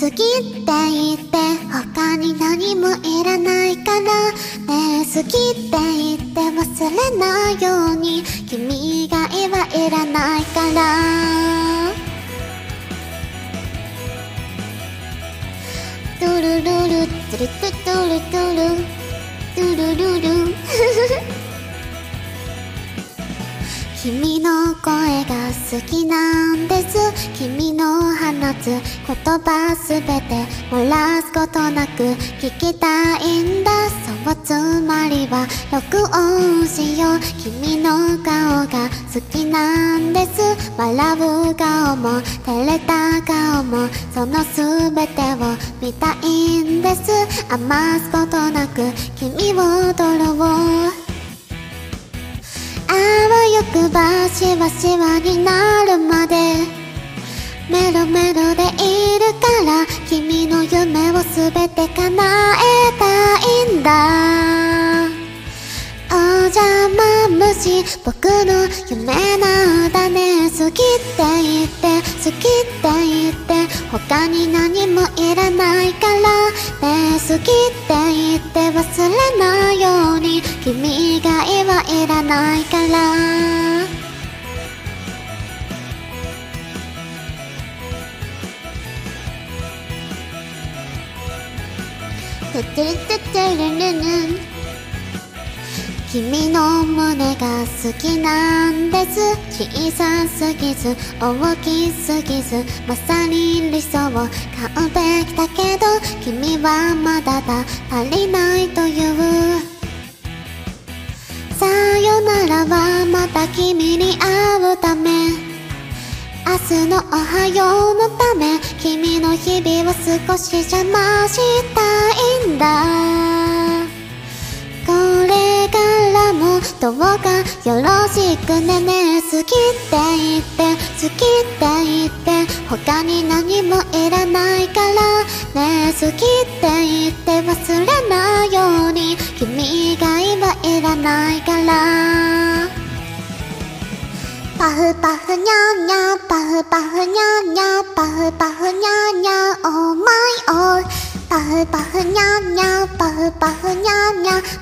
好きって言って他に何もいらないから。ねえ好きって言って忘れないように。君以外はいらないから。トゥルルルトゥルトゥトゥルトゥルトゥルル。ル君の好きなんです。君の放つ言葉すべて漏らすことなく聞きたいんだ。そうつまりは録音しよう。君の顔が好きなんです。笑う顔も照れた顔もそのすべてを見たいんです。余すことなく君を撮ろうくばしわしわになるまで。メロメロでいるから君の夢をすべて叶えたいんだ。お邪魔虫僕の夢なんだね。好きって言って好きって言って他に何もいらないからね。好きって言って忘れないように君以外はいらないから。トゥルトゥトゥルルルン君の胸が好きなんです小さすぎず大きすぎずまさに理想を買うべきだけど君はまだだ足りないというさよならはまた君に会うため明日のおはようのため君日々を少し邪魔したいんだこれからもどうかよろしくねね好きって言って好きって言って他に何もいらないからね好きって言って忘れないように君以外はいらないからパフパフニャ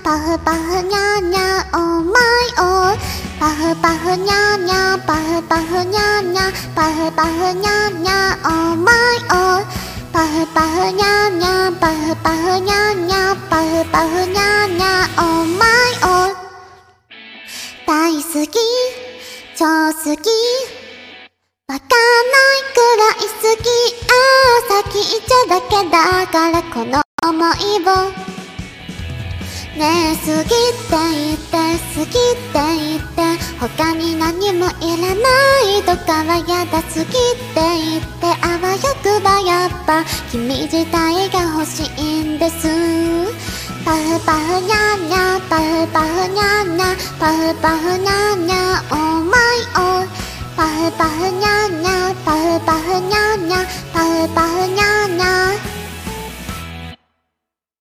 パフパフニャンニャ Oh my all パフパフニャンニャパフパフニャンニャパフパフニャンニャ Oh my all パフパフニャンニャパフパフニャンニャパフパフニャンニャ Oh my all 大好き超好きわかんないくらい好きああ先言っちゃだけだからこの想いをねえ好きって言って好きって言って他に何もいらないとかはやだ。好きって言ってあわよくばやっぱ君自体が欲しいんです。パフパフニャンニャパフパフニャンニャパフパフニャンニャオーマイオーパフパフニャンニャパフパフニャンニャパフパフニャンニャ